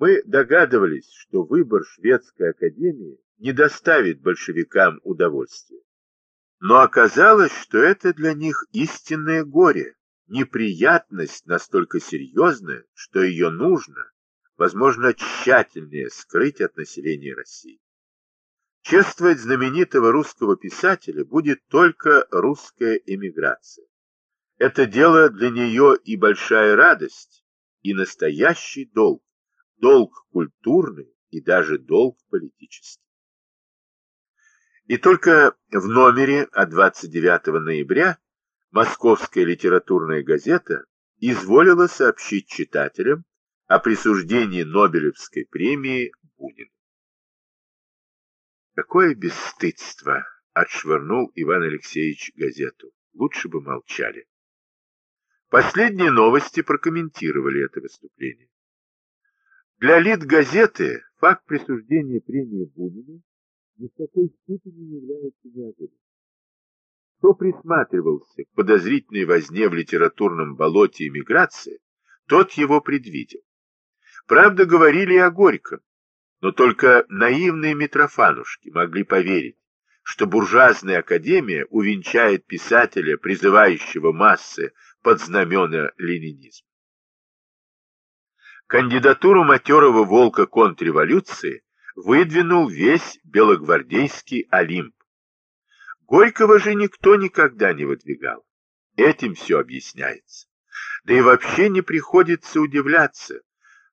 Мы догадывались, что выбор шведской академии не доставит большевикам удовольствия. Но оказалось, что это для них истинное горе, неприятность настолько серьезная, что ее нужно, возможно, тщательнее скрыть от населения России. Чествовать знаменитого русского писателя будет только русская эмиграция. Это дело для нее и большая радость, и настоящий долг, долг культурный и даже долг политический. И только в номере от 29 ноября Московская литературная газета изволила сообщить читателям о присуждении Нобелевской премии Бунину. Какое бесстыдство! Отшвырнул Иван Алексеевич газету. Лучше бы молчали. Последние новости прокомментировали это выступление. Для лид газеты факт присуждения премии Бунину ни в какой степени не является неожиданным. Кто присматривался к подозрительной возне в литературном болоте эмиграции, тот его предвидел. Правда, говорили о Горьком, но только наивные митрофанушки могли поверить, что буржуазная академия увенчает писателя, призывающего массы под знамена ленинизма. Кандидатуру матерого волка контрреволюции выдвинул весь белогвардейский Олимп. Горького же никто никогда не выдвигал. Этим все объясняется. Да и вообще не приходится удивляться,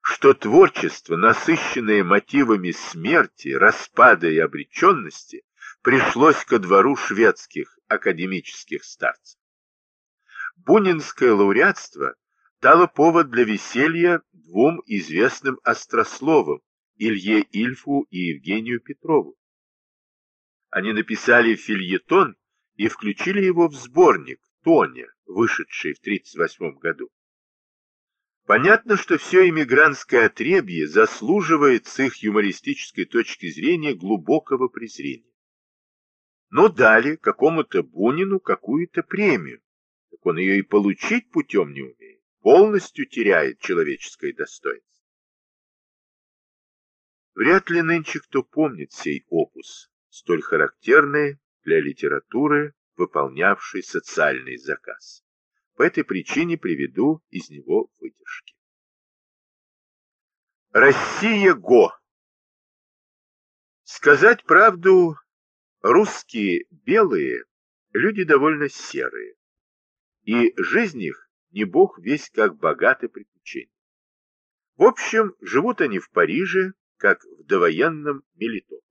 что творчество, насыщенное мотивами смерти, распада и обреченности, пришлось ко двору шведских академических старцев. Бунинское лауреатство дало повод для веселья двум известным острословам Илье Ильфу и Евгению Петрову. Они написали фильетон и включили его в сборник «Тоня», вышедший в 1938 году. Понятно, что все иммигрантское отребье заслуживает с их юмористической точки зрения глубокого презрения. Но дали какому-то Бунину какую-то премию, так он ее и получить путем не умеет, полностью теряет человеческое достоинство. Вряд ли нынче кто помнит сей опус, столь характерный для литературы, выполнявший социальный заказ. По этой причине приведу из него выдержки. Россия Го. Сказать правду, русские белые люди довольно серые, и жизнь их не бог весь как богаты приключения. В общем, живут они в Париже, как в довоенном Мелитополе.